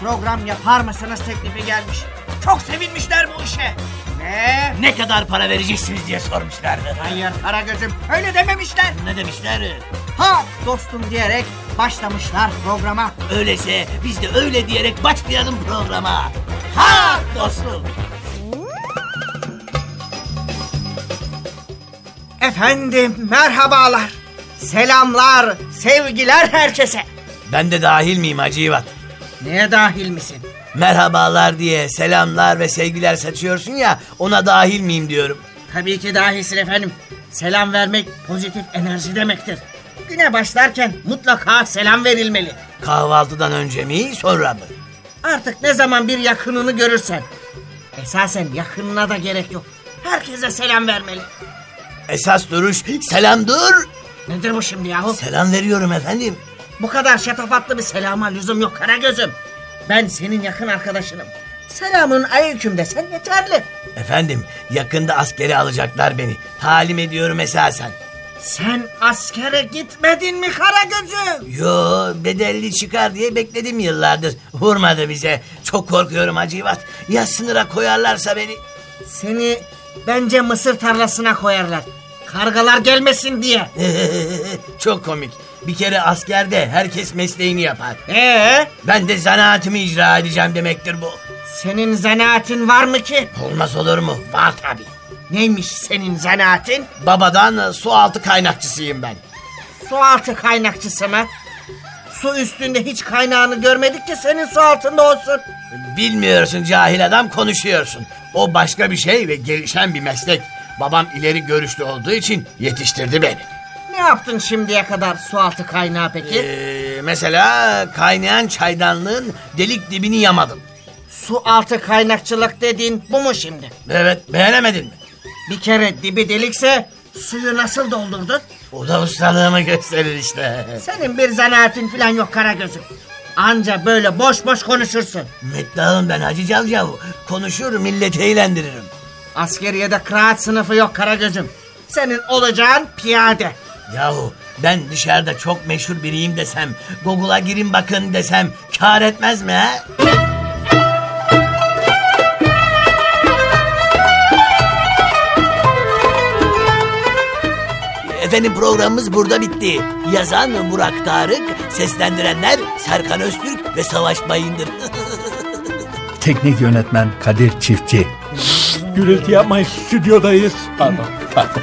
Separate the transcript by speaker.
Speaker 1: program yapar mısınız teklifi gelmiş. Çok sevinmişler bu işe. Ve
Speaker 2: Ne kadar para vereceksiniz diye sormuşlardı.
Speaker 1: hayır Karagöz'üm öyle dememişler.
Speaker 2: Ne demişler?
Speaker 1: Ha dostum diyerek başlamışlar programa.
Speaker 2: Öyleyse biz de öyle diyerek başlayalım programa. Ha dostum.
Speaker 1: Efendim merhabalar. Selamlar, sevgiler herkese.
Speaker 2: Ben de dahil miyim Hacı İvat?
Speaker 1: Neye dahil misin?
Speaker 2: Merhabalar diye selamlar ve sevgiler saçıyorsun ya ona dahil miyim diyorum.
Speaker 1: Tabii ki dahilsin efendim. Selam vermek pozitif enerji demektir. Güne başlarken mutlaka selam verilmeli.
Speaker 2: Kahvaltıdan önce mi sonra mı?
Speaker 1: Artık ne zaman bir yakınını görürsen. Esasen yakınına da gerek yok. Herkese selam vermeli.
Speaker 2: Esas duruş selam dur.
Speaker 1: Nedir bu şimdi yahu?
Speaker 2: Selam veriyorum efendim.
Speaker 1: Bu kadar şatafatlı bir selama lüzum yok Karagöz'üm. Ben senin yakın arkadaşınım. Selamın aleyküm desen yeterli.
Speaker 2: Efendim yakında askere alacaklar beni. Talim ediyorum esasen.
Speaker 1: Sen askere gitmedin mi Karagöz'üm?
Speaker 2: Yo bedelli çıkar diye bekledim yıllardır. Vurmadı bize. Çok korkuyorum Hacı İvat. Ya sınıra koyarlarsa beni?
Speaker 1: Seni bence mısır tarlasına koyarlar. Kargalar gelmesin diye.
Speaker 2: Çok komik. Bir kere askerde herkes mesleğini yapar.
Speaker 1: Ee,
Speaker 2: Ben de zanaatımı icra edeceğim demektir bu.
Speaker 1: senin zanaatin var mı ki?
Speaker 2: Olmaz olur mu? Var tabii.
Speaker 1: Neymiş senin zanaatin?
Speaker 2: Babadan su altı kaynakçısıyım ben.
Speaker 1: Su altı kaynakçısı mı? Su üstünde hiç kaynağını görmedik ki senin su altında olsun.
Speaker 2: Bilmiyorsun cahil adam konuşuyorsun. O başka bir şey ve gelişen bir meslek. Babam ileri görüşlü olduğu için yetiştirdi beni.
Speaker 1: Ne yaptın şimdiye kadar su altı kaynağı peki?
Speaker 2: Ee, mesela kaynayan çaydanlığın delik dibini yamadım.
Speaker 1: Su altı kaynakçılık dediğin bu mu şimdi?
Speaker 2: Evet beğenemedin mi?
Speaker 1: Bir kere dibi delikse suyu nasıl doldurdun?
Speaker 2: O da ustalığımı gösterir işte.
Speaker 1: Senin bir zanaatin falan yok Karagöz'üm. Anca böyle boş boş konuşursun.
Speaker 2: Meddahım ben Hacı Cavcav. Konuşur milleti eğlendiririm.
Speaker 1: Askeriyede kıraat sınıfı yok Karagöz'üm. Senin olacağın piyade.
Speaker 2: Yahu ben dışarıda çok meşhur biriyim desem, Google'a girin bakın desem kar etmez mi ha? Efendim programımız burada bitti. Yazan Burak Tarık, seslendirenler Serkan Öztürk ve Savaş Bayındır.
Speaker 3: Teknik yönetmen Kadir Çiftçi.
Speaker 4: Gürültü yapmayın stüdyodayız. Pardon, pardon.